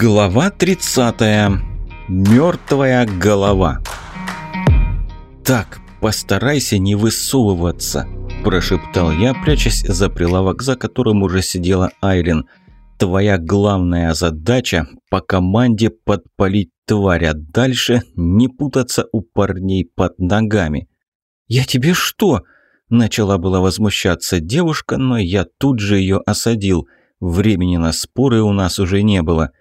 Глава 30. Мертвая голова. «Так, постарайся не высовываться», – прошептал я, прячась за прилавок, за которым уже сидела Айлин. «Твоя главная задача – по команде подпалить тварь, а дальше не путаться у парней под ногами». «Я тебе что?» – начала была возмущаться девушка, но я тут же ее осадил. Времени на споры у нас уже не было –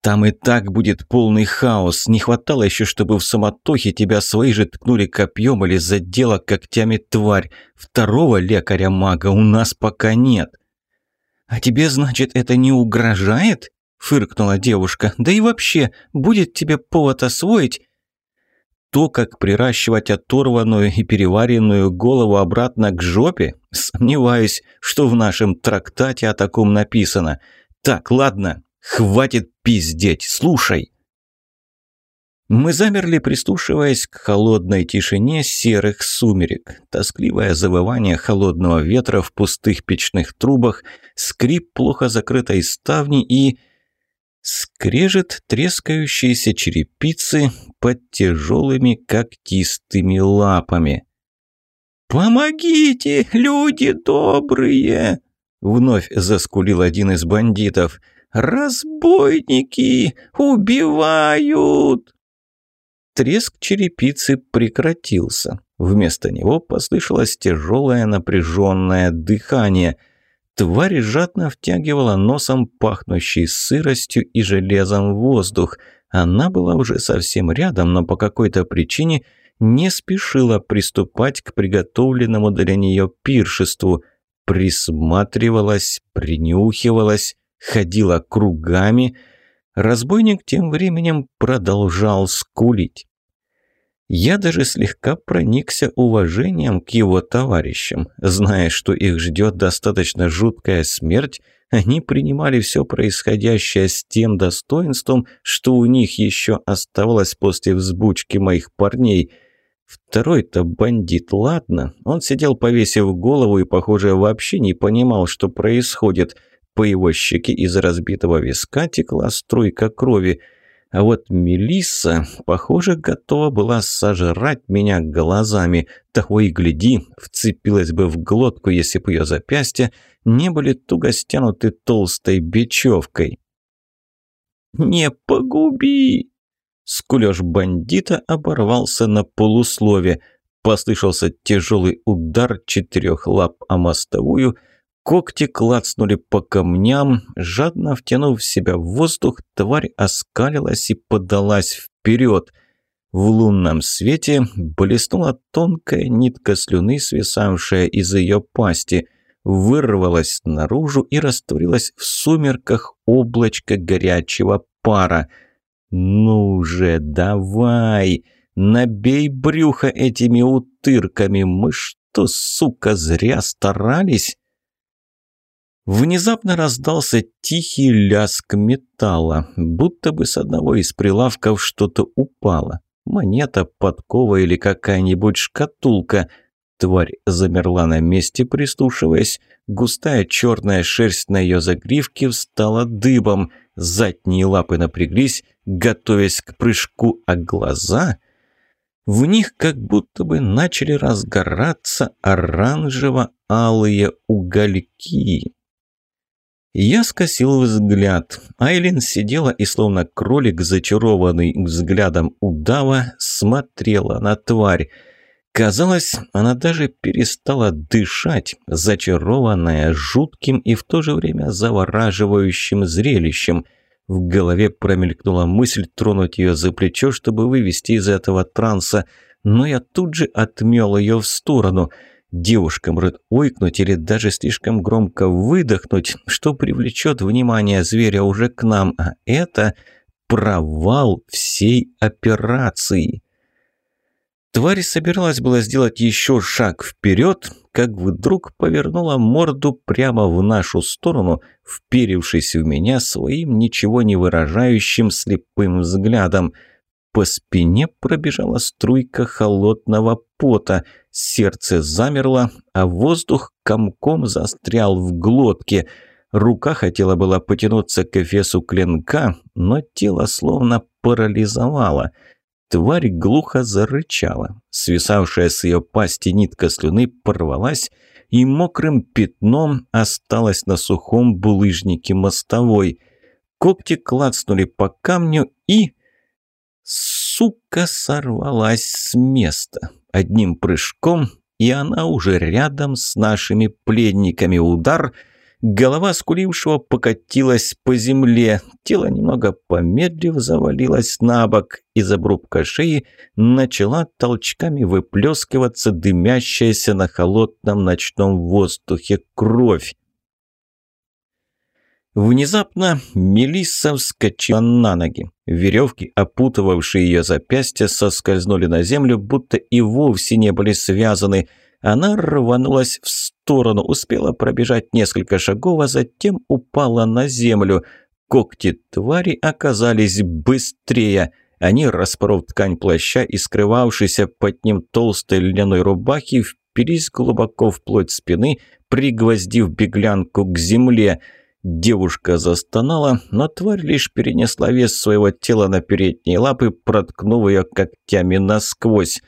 там и так будет полный хаос. Не хватало еще, чтобы в самотохе тебя свои же ткнули копьем или задела когтями тварь. Второго лекаря-мага у нас пока нет. «А тебе, значит, это не угрожает?» – фыркнула девушка. «Да и вообще, будет тебе повод освоить?» То, как приращивать оторванную и переваренную голову обратно к жопе, сомневаюсь, что в нашем трактате о таком написано. Так, ладно, Хватит пиздеть, слушай!» Мы замерли, прислушиваясь к холодной тишине серых сумерек. Тоскливое завывание холодного ветра в пустых печных трубах, скрип плохо закрытой ставни и... Скрежет трескающиеся черепицы под тяжелыми когтистыми лапами. «Помогите, люди добрые!» Вновь заскулил один из бандитов – «Разбойники! Убивают!» Треск черепицы прекратился. Вместо него послышалось тяжелое напряженное дыхание. Тварь жадно втягивала носом пахнущий сыростью и железом воздух. Она была уже совсем рядом, но по какой-то причине не спешила приступать к приготовленному для нее пиршеству. Присматривалась, принюхивалась ходила кругами. Разбойник тем временем продолжал скулить. Я даже слегка проникся уважением к его товарищам. Зная, что их ждет достаточно жуткая смерть, они принимали все происходящее с тем достоинством, что у них еще оставалось после взбучки моих парней. Второй-то бандит, ладно, он сидел повесив голову и, похоже, вообще не понимал, что происходит – по его щеке из разбитого виска текла струйка крови. А вот Мелисса, похоже, готова была сожрать меня глазами. Того и гляди, вцепилась бы в глотку, если бы ее запястья не были туго стянуты толстой бечевкой. «Не погуби!» Скулёж бандита оборвался на полуслове. Послышался тяжелый удар четырех лап о мостовую – Когти клацнули по камням, жадно втянув в себя воздух, тварь оскалилась и подалась вперед. В лунном свете блеснула тонкая нитка слюны, свисавшая из ее пасти, вырвалась наружу и растворилась в сумерках облачко горячего пара. «Ну же, давай! Набей брюхо этими утырками! Мы что, сука, зря старались?» Внезапно раздался тихий ляск металла, будто бы с одного из прилавков что-то упало. Монета, подкова или какая-нибудь шкатулка. Тварь замерла на месте, прислушиваясь. Густая черная шерсть на ее загривке встала дыбом. Задние лапы напряглись, готовясь к прыжку, а глаза... В них как будто бы начали разгораться оранжево-алые угольки. Я скосил взгляд. Айлин сидела и, словно кролик, зачарованный взглядом удава, смотрела на тварь. Казалось, она даже перестала дышать, зачарованная жутким и в то же время завораживающим зрелищем. В голове промелькнула мысль тронуть ее за плечо, чтобы вывести из этого транса, но я тут же отмел ее в сторону – Девушка может ойкнуть или даже слишком громко выдохнуть, что привлечет внимание зверя уже к нам, а это провал всей операции. Тварь собиралась было сделать еще шаг вперед, как вдруг повернула морду прямо в нашу сторону, вперившись в меня своим ничего не выражающим слепым взглядом – по спине пробежала струйка холодного пота, сердце замерло, а воздух комком застрял в глотке. Рука хотела была потянуться к эфесу клинка, но тело словно парализовало. Тварь глухо зарычала. Свисавшая с ее пасти нитка слюны порвалась и мокрым пятном осталась на сухом булыжнике мостовой. Когти клацнули по камню и... Сука сорвалась с места. Одним прыжком, и она уже рядом с нашими пленниками. Удар — Голова скулившего покатилась по земле, тело немного помедлив завалилось на бок, из обрубка шеи начала толчками выплескиваться дымящаяся на холодном ночном воздухе кровь. Внезапно Мелисса вскочила на ноги. Веревки, опутывавшие ее запястья, соскользнули на землю, будто и вовсе не были связаны – она рванулась в сторону, успела пробежать несколько шагов, а затем упала на землю. Когти твари оказались быстрее. Они, распоров ткань плаща и скрывавшейся под ним толстой льняной рубахи, впились глубоко вплоть спины, пригвоздив беглянку к земле. Девушка застонала, но тварь лишь перенесла вес своего тела на передние лапы, проткнув ее когтями насквозь.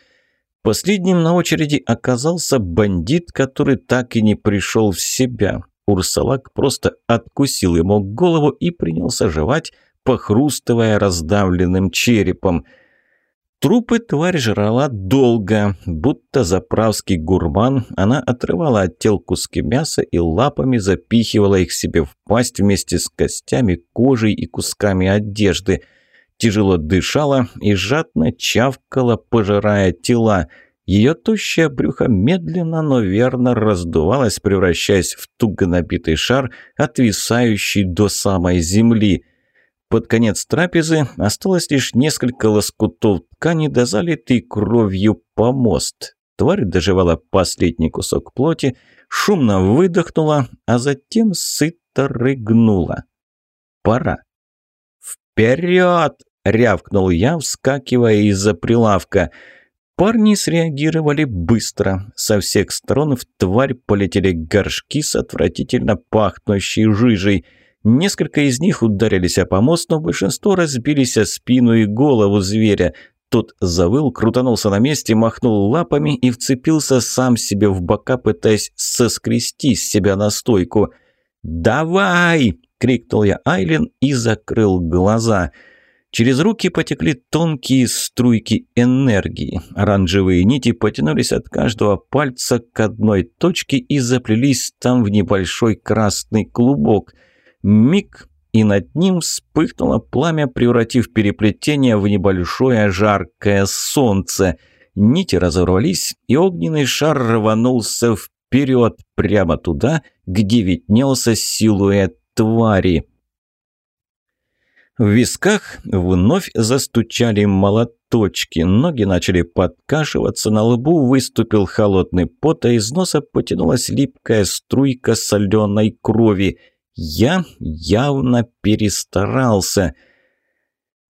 Последним на очереди оказался бандит, который так и не пришел в себя. Урсалак просто откусил ему голову и принялся жевать, похрустывая раздавленным черепом. Трупы тварь жрала долго, будто заправский гурман, она отрывала от тел куски мяса и лапами запихивала их себе в пасть вместе с костями, кожей и кусками одежды – тяжело дышала и жадно чавкала, пожирая тела. Ее тощее брюхо медленно, но верно раздувалось, превращаясь в туго набитый шар, отвисающий до самой земли. Под конец трапезы осталось лишь несколько лоскутов ткани, да залитый кровью помост. Тварь доживала последний кусок плоти, шумно выдохнула, а затем сыто рыгнула. «Пора». «Вперед!» – рявкнул я, вскакивая из-за прилавка. Парни среагировали быстро. Со всех сторон в тварь полетели горшки с отвратительно пахнущей жижей. Несколько из них ударились о помост, но большинство разбились о спину и голову зверя. Тот завыл, крутанулся на месте, махнул лапами и вцепился сам себе в бока, пытаясь соскрести с себя на стойку. «Давай!» — крикнул я Айлен и закрыл глаза — Через руки потекли тонкие струйки энергии. Оранжевые нити потянулись от каждого пальца к одной точке и заплелись там в небольшой красный клубок. Миг, и над ним вспыхнуло пламя, превратив переплетение в небольшое жаркое солнце. Нити разорвались, и огненный шар рванулся вперед, прямо туда, где виднелся силуэт твари. В висках вновь застучали молоточки, ноги начали подкашиваться, на лбу выступил холодный пот, а из носа потянулась липкая струйка соленой крови. Я явно перестарался.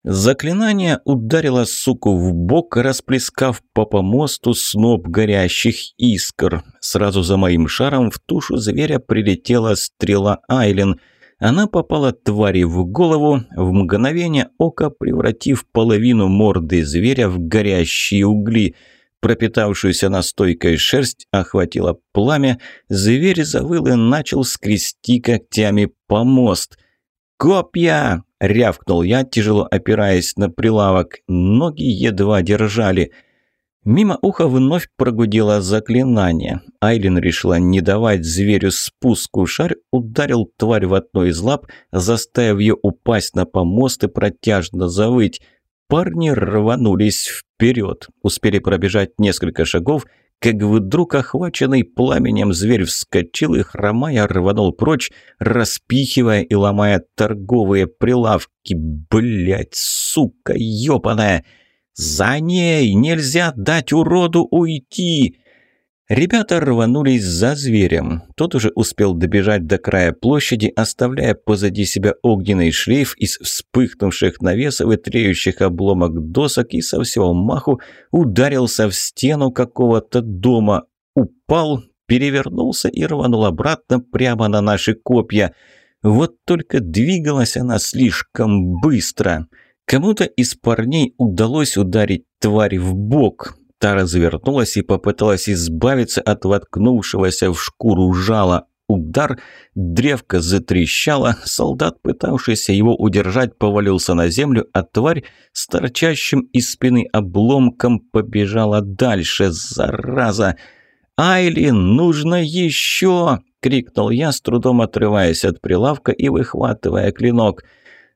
Заклинание ударило суку в бок, расплескав по помосту сноп горящих искр. Сразу за моим шаром в тушу зверя прилетела стрела Айлен – она попала твари в голову, в мгновение ока превратив половину морды зверя в горящие угли. Пропитавшуюся настойкой шерсть охватило пламя, зверь завыл и начал скрести когтями помост. «Копья!» — рявкнул я, тяжело опираясь на прилавок. Ноги едва держали — Мимо уха вновь прогудело заклинание. Айлин решила не давать зверю спуску. Шар ударил тварь в одну из лап, заставив ее упасть на помост и протяжно завыть. Парни рванулись вперед. Успели пробежать несколько шагов, как вдруг охваченный пламенем зверь вскочил и, хромая, рванул прочь, распихивая и ломая торговые прилавки. Блять, сука ёбаная! «За ней! Нельзя дать уроду уйти!» Ребята рванулись за зверем. Тот уже успел добежать до края площади, оставляя позади себя огненный шлейф из вспыхнувших навесов и треющих обломок досок и со всего маху ударился в стену какого-то дома, упал, перевернулся и рванул обратно прямо на наши копья – Вот только двигалась она слишком быстро. Кому-то из парней удалось ударить тварь в бок. Та развернулась и попыталась избавиться от воткнувшегося в шкуру жала. Удар, древко затрещало, солдат, пытавшийся его удержать, повалился на землю, а тварь с торчащим из спины обломком побежала дальше. Зараза! «Айлин, нужно еще!» – крикнул я, с трудом отрываясь от прилавка и выхватывая клинок.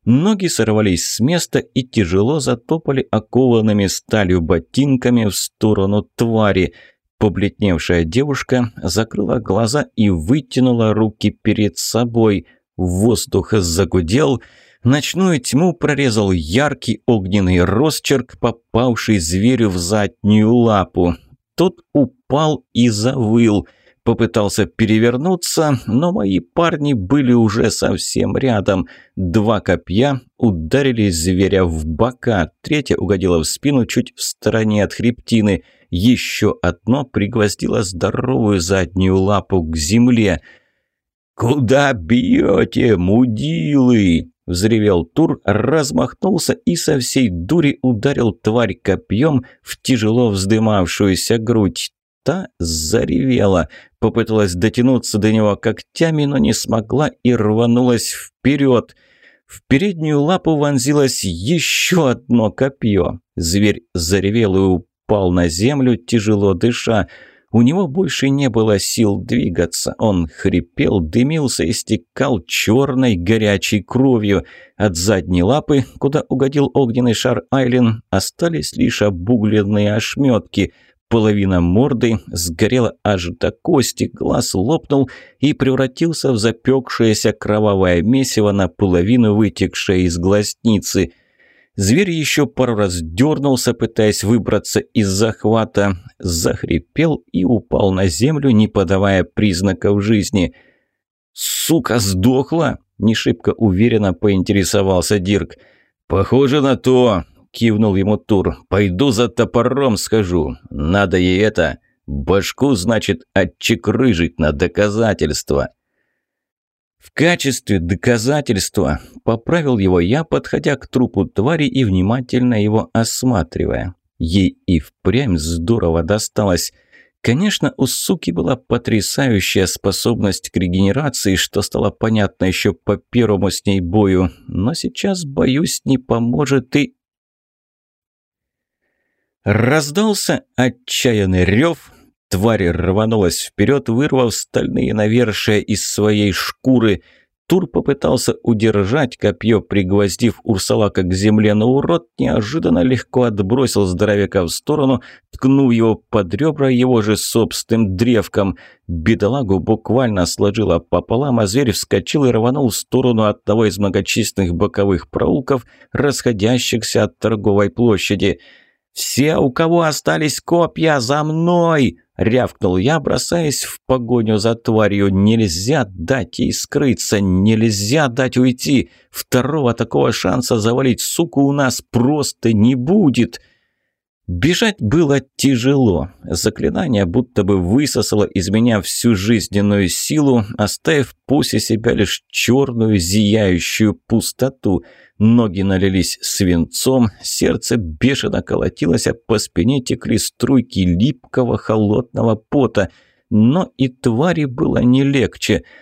Ноги сорвались с места и тяжело затопали окованными сталью ботинками в сторону твари. Побледневшая девушка закрыла глаза и вытянула руки перед собой. Воздух загудел, ночную тьму прорезал яркий огненный росчерк, попавший зверю в заднюю лапу. Тот упал и завыл. Попытался перевернуться, но мои парни были уже совсем рядом. Два копья ударили зверя в бока, третье угодило в спину чуть в стороне от хребтины. Еще одно пригвоздило здоровую заднюю лапу к земле. «Куда бьете, мудилы?» – взревел Тур, размахнулся и со всей дури ударил тварь копьем в тяжело вздымавшуюся грудь. Та заревела, попыталась дотянуться до него когтями, но не смогла и рванулась вперед. В переднюю лапу вонзилось еще одно копье. Зверь заревел и упал на землю, тяжело дыша. У него больше не было сил двигаться. Он хрипел, дымился, истекал черной горячей кровью. От задней лапы, куда угодил огненный шар Айлен, остались лишь обугленные ошметки. Половина морды сгорела аж до кости, глаз лопнул и превратился в запекшееся кровавое месиво, наполовину вытекшее из глазницы – Зверь еще пару раз дернулся, пытаясь выбраться из захвата, захрипел и упал на землю, не подавая признаков жизни. «Сука, сдохла!» – не шибко уверенно поинтересовался Дирк. «Похоже на то!» – кивнул ему Тур. «Пойду за топором схожу. Надо ей это... Башку, значит, отчекрыжить на доказательство». В качестве доказательства поправил его я, подходя к трупу твари и внимательно его осматривая. Ей и впрямь здорово досталось. Конечно, у суки была потрясающая способность к регенерации, что стало понятно еще по первому с ней бою, но сейчас, боюсь, не поможет и... Раздался отчаянный рев, Тварь рванулась вперед, вырвав стальные навершия из своей шкуры. Тур попытался удержать копье, пригвоздив Урсалака к земле, но урод неожиданно легко отбросил здоровяка в сторону, ткнув его под ребра его же собственным древком. Бедолагу буквально сложило пополам, а зверь вскочил и рванул в сторону одного из многочисленных боковых проулков, расходящихся от торговой площади. «Все, у кого остались копья, за мной!» Рявкнул я, бросаясь в погоню за тварью. Нельзя дать ей скрыться, нельзя дать уйти. Второго такого шанса завалить суку у нас просто не будет. Бежать было тяжело. Заклинание будто бы высосало из меня всю жизненную силу, оставив после себя лишь черную зияющую пустоту. Ноги налились свинцом, сердце бешено колотилось, а по спине текли струйки липкого холодного пота. Но и твари было не легче –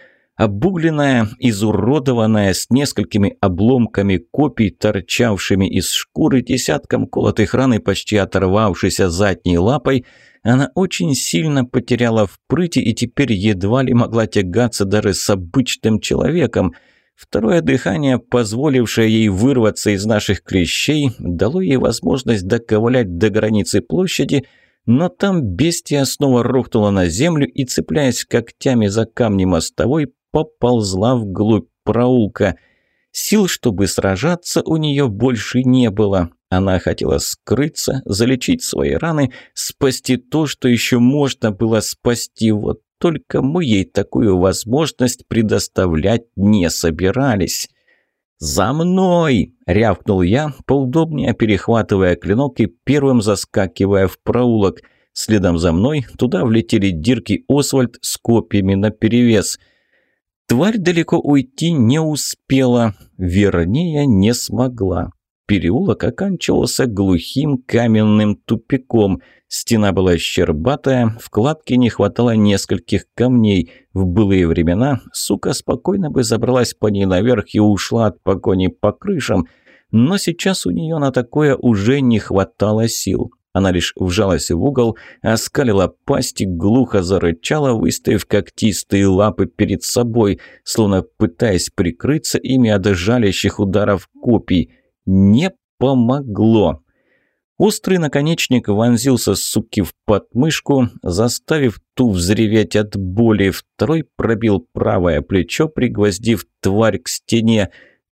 Обугленная, изуродованная, с несколькими обломками копий, торчавшими из шкуры, десятком колотых ран и почти оторвавшейся задней лапой, она очень сильно потеряла в прыти и теперь едва ли могла тягаться даже с обычным человеком. Второе дыхание, позволившее ей вырваться из наших клещей, дало ей возможность доковылять до границы площади – но там бестия снова рухнула на землю и, цепляясь когтями за камни мостовой, поползла вглубь проулка. Сил, чтобы сражаться, у нее больше не было. Она хотела скрыться, залечить свои раны, спасти то, что еще можно было спасти. Вот только мы ей такую возможность предоставлять не собирались. «За мной!» – рявкнул я, поудобнее перехватывая клинок и первым заскакивая в проулок. Следом за мной туда влетели Дирки Освальд с копьями наперевес – Тварь далеко уйти не успела, вернее, не смогла. Переулок оканчивался глухим каменным тупиком. Стена была щербатая, кладке не хватало нескольких камней. В былые времена сука спокойно бы забралась по ней наверх и ушла от погони по крышам, но сейчас у нее на такое уже не хватало сил. Она лишь вжалась в угол, оскалила пасть и глухо зарычала, выставив когтистые лапы перед собой, словно пытаясь прикрыться ими от жалящих ударов копий. Не помогло. Острый наконечник вонзился суки в подмышку, заставив ту взреветь от боли. Второй пробил правое плечо, пригвоздив тварь к стене.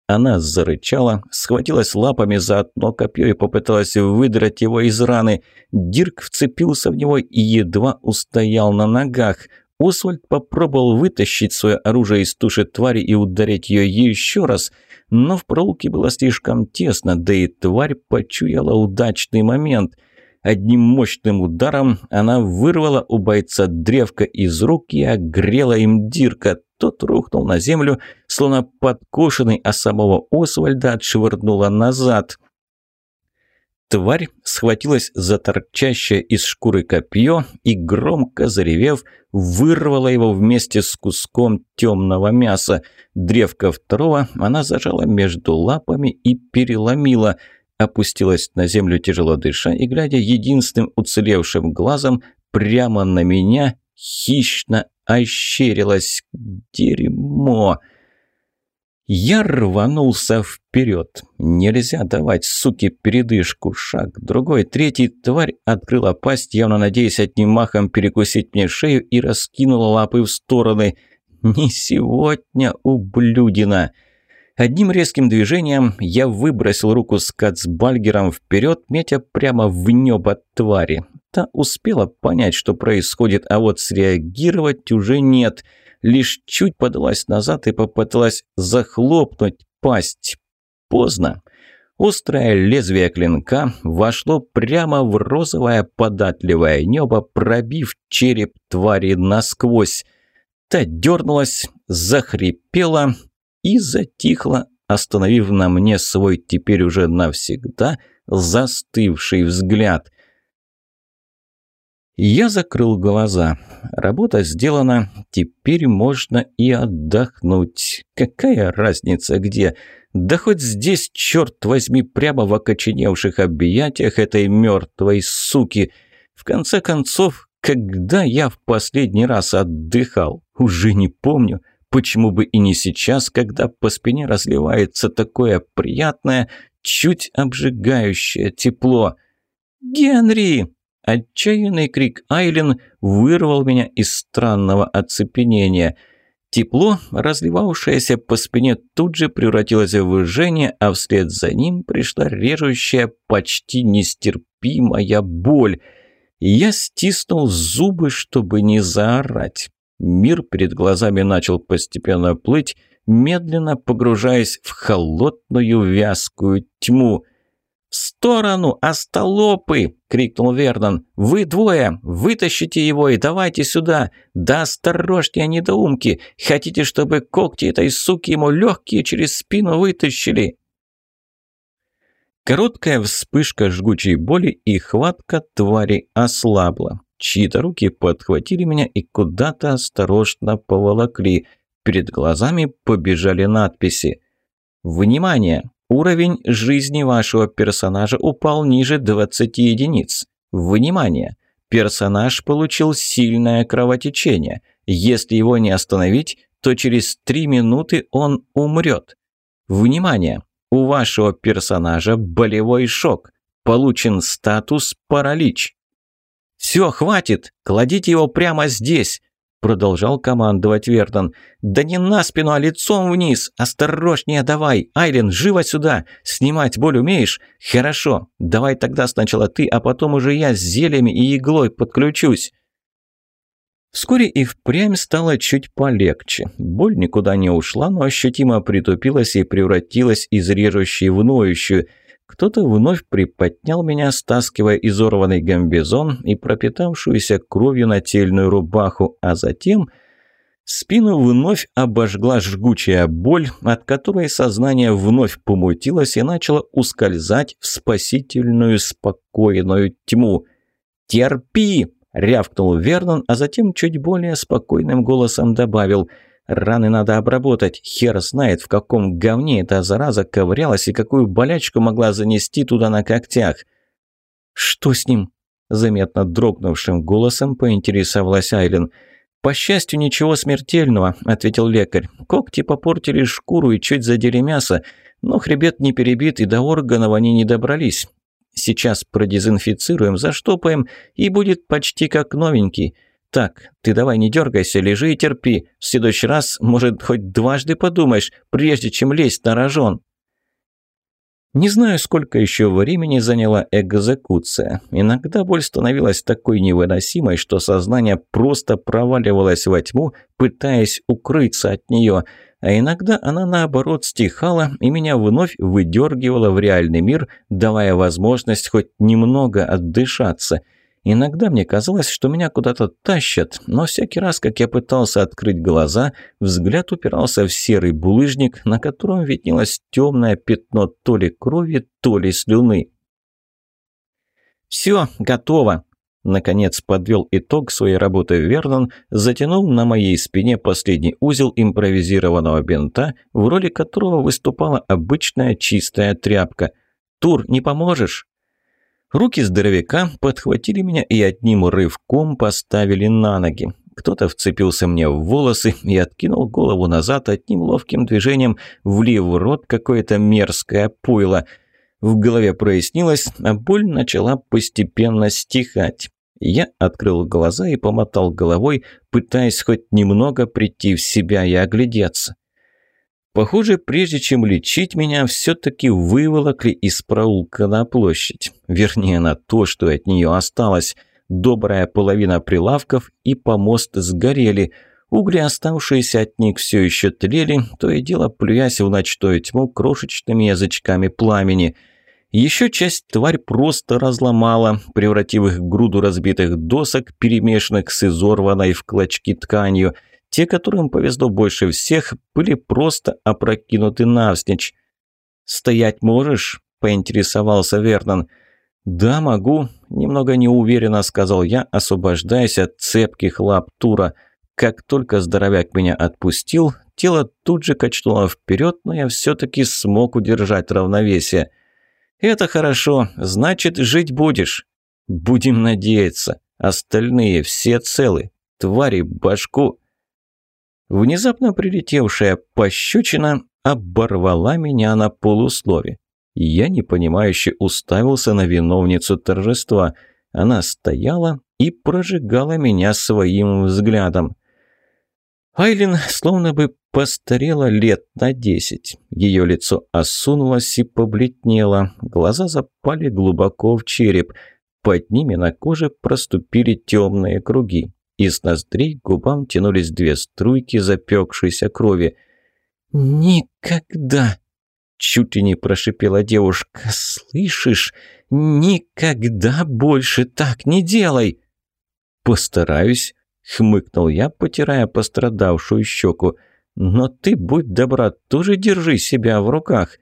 Она зарычала, схватилась лапами за одно копье и попыталась выдрать его из раны. Дирк вцепился в него и едва устоял на ногах. Освальд попробовал вытащить свое оружие из туши твари и ударить ее еще раз, но в проулке было слишком тесно, да и тварь почуяла удачный момент. Одним мощным ударом она вырвала у бойца древко из рук и огрела им Дирка. Тот рухнул на землю, словно подкошенный, а самого Освальда отшвырнула назад. Тварь схватилась за торчащее из шкуры копье и, громко заревев, вырвала его вместе с куском темного мяса. Древко второго она зажала между лапами и переломила. Опустилась на землю тяжело дыша и, глядя единственным уцелевшим глазом прямо на меня, хищно ощерилась. Дерьмо! Я рванулся вперед. Нельзя давать суке передышку. Шаг, другой, третий. Тварь открыла пасть, явно надеясь одним махом перекусить мне шею и раскинула лапы в стороны. «Не сегодня, ублюдина!» Одним резким движением я выбросил руку с кацбальгером вперед, метя прямо в небо твари. Та успела понять, что происходит, а вот среагировать уже нет. Лишь чуть подалась назад и попыталась захлопнуть пасть. Поздно. Острое лезвие клинка вошло прямо в розовое податливое небо, пробив череп твари насквозь. Та дернулась, захрипела и затихла, остановив на мне свой теперь уже навсегда застывший взгляд – я закрыл глаза. Работа сделана, теперь можно и отдохнуть. Какая разница где? Да хоть здесь, черт возьми, прямо в окоченевших объятиях этой мертвой суки. В конце концов, когда я в последний раз отдыхал? Уже не помню. Почему бы и не сейчас, когда по спине разливается такое приятное, чуть обжигающее тепло? «Генри!» Отчаянный крик Айлен вырвал меня из странного оцепенения. Тепло, разливавшееся по спине, тут же превратилось в жжение, а вслед за ним пришла режущая, почти нестерпимая боль. Я стиснул зубы, чтобы не заорать. Мир перед глазами начал постепенно плыть, медленно погружаясь в холодную вязкую тьму – «В сторону, остолопы!» — крикнул Вернон. «Вы двое! Вытащите его и давайте сюда! Да осторожнее, недоумки! Хотите, чтобы когти этой суки ему легкие через спину вытащили?» Короткая вспышка жгучей боли и хватка твари ослабла. Чьи-то руки подхватили меня и куда-то осторожно поволокли. Перед глазами побежали надписи. «Внимание! Уровень жизни вашего персонажа упал ниже 20 единиц. Внимание! Персонаж получил сильное кровотечение. Если его не остановить, то через 3 минуты он умрет. Внимание! У вашего персонажа болевой шок. Получен статус паралич. «Все, хватит! Кладите его прямо здесь!» Продолжал командовать Вертон. «Да не на спину, а лицом вниз! Осторожнее давай! Айлен, живо сюда! Снимать боль умеешь? Хорошо! Давай тогда сначала ты, а потом уже я с зельями и иглой подключусь!» Вскоре и впрямь стало чуть полегче. Боль никуда не ушла, но ощутимо притупилась и превратилась из режущей в ноющую – кто-то вновь приподнял меня, стаскивая изорванный гамбизон и пропитавшуюся кровью нательную рубаху, а затем Спину вновь обожгла жгучая боль, от которой сознание вновь помутилось и начало ускользать в спасительную спокойную тьму. «Терпи!» – рявкнул Вернон, а затем чуть более спокойным голосом добавил – Раны надо обработать. Хер знает, в каком говне эта зараза ковырялась и какую болячку могла занести туда на когтях. «Что с ним?» – заметно дрогнувшим голосом поинтересовалась Айлен – «По счастью, ничего смертельного», – ответил лекарь. «Когти попортили шкуру и чуть задели мясо, но хребет не перебит, и до органов они не добрались. Сейчас продезинфицируем, заштопаем, и будет почти как новенький. Так, ты давай не дергайся, лежи и терпи. В следующий раз, может, хоть дважды подумаешь, прежде чем лезть на рожон». Не знаю, сколько еще времени заняла экзекуция. Иногда боль становилась такой невыносимой, что сознание просто проваливалось во тьму, пытаясь укрыться от нее. А иногда она, наоборот, стихала и меня вновь выдергивала в реальный мир, давая возможность хоть немного отдышаться – Иногда мне казалось, что меня куда-то тащат, но всякий раз, как я пытался открыть глаза, взгляд упирался в серый булыжник, на котором виднелось темное пятно то ли крови, то ли слюны. «Все, готово!» Наконец подвел итог своей работы Вернон, затянув на моей спине последний узел импровизированного бинта, в роли которого выступала обычная чистая тряпка. «Тур, не поможешь?» Руки здоровяка подхватили меня и одним рывком поставили на ноги. Кто-то вцепился мне в волосы и откинул голову назад одним ловким движением, влив в рот какое-то мерзкое пойло. В голове прояснилось, а боль начала постепенно стихать. Я открыл глаза и помотал головой, пытаясь хоть немного прийти в себя и оглядеться. Похоже, прежде чем лечить меня, все-таки выволокли из проулка на площадь. Вернее, на то, что от нее осталось. Добрая половина прилавков и помост сгорели. Угли, оставшиеся от них, все еще тлели, то и дело плюясь в ночную тьму крошечными язычками пламени. Еще часть тварь просто разломала, превратив их в груду разбитых досок, перемешанных с изорванной в клочки тканью – те, которым повезло больше всех, были просто опрокинуты навзничь. «Стоять можешь?» – поинтересовался Вернон. «Да, могу», – немного неуверенно сказал я, освобождаясь от цепких лап Тура. Как только здоровяк меня отпустил, тело тут же качнуло вперед, но я все-таки смог удержать равновесие. «Это хорошо, значит, жить будешь». «Будем надеяться. Остальные все целы. Твари башку...» Внезапно прилетевшая пощечина оборвала меня на полуслове. Я непонимающе уставился на виновницу торжества. Она стояла и прожигала меня своим взглядом. Айлин словно бы постарела лет на десять. Ее лицо осунулось и побледнело, глаза запали глубоко в череп. Под ними на коже проступили темные круги. Из ноздрей к губам тянулись две струйки запекшейся крови. «Никогда!» – чуть ли не прошипела девушка. «Слышишь? Никогда больше так не делай!» «Постараюсь», – хмыкнул я, потирая пострадавшую щеку. «Но ты, будь добра, тоже держи себя в руках».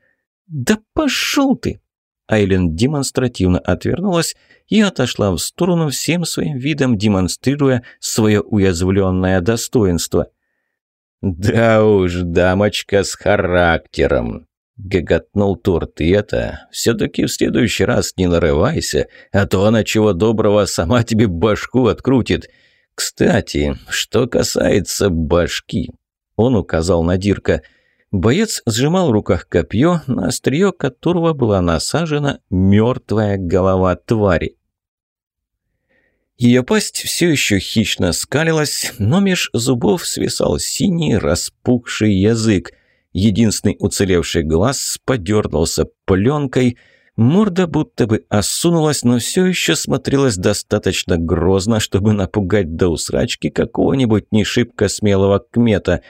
«Да пошел ты!» Айлен демонстративно отвернулась и отошла в сторону всем своим видом, демонстрируя свое уязвленное достоинство. «Да уж, дамочка с характером!» — гоготнул Торт. «И это, все-таки в следующий раз не нарывайся, а то она чего доброго сама тебе башку открутит. Кстати, что касается башки...» Он указал на Дирка — Боец сжимал в руках копье, на острие которого была насажена мертвая голова твари. Ее пасть все еще хищно скалилась, но меж зубов свисал синий распухший язык. Единственный уцелевший глаз подернулся пленкой, морда будто бы осунулась, но все еще смотрелась достаточно грозно, чтобы напугать до усрачки какого-нибудь не шибко смелого кмета.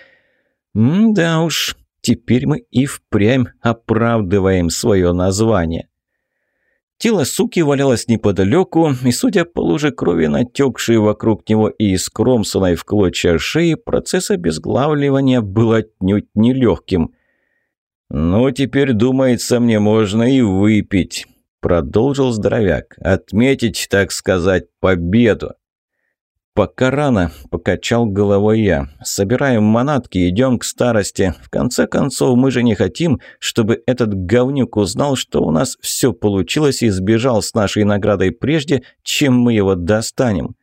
М-да уж, Теперь мы и впрямь оправдываем свое название. Тело суки валялось неподалеку, и, судя по луже крови, натекшей вокруг него и искромсанной в клочья шеи, процесс обезглавливания был отнюдь нелегким. «Ну, теперь, думается, мне можно и выпить», – продолжил здоровяк. «Отметить, так сказать, победу». «Пока рано», – покачал головой я. «Собираем манатки, идем к старости. В конце концов, мы же не хотим, чтобы этот говнюк узнал, что у нас все получилось и сбежал с нашей наградой прежде, чем мы его достанем».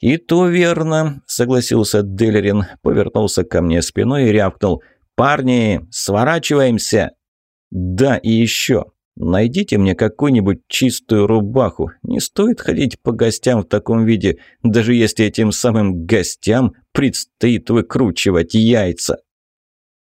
«И то верно», – согласился Делерин, повернулся ко мне спиной и рявкнул. «Парни, сворачиваемся!» «Да, и еще. Найдите мне какую-нибудь чистую рубаху. Не стоит ходить по гостям в таком виде, даже если этим самым гостям предстоит выкручивать яйца.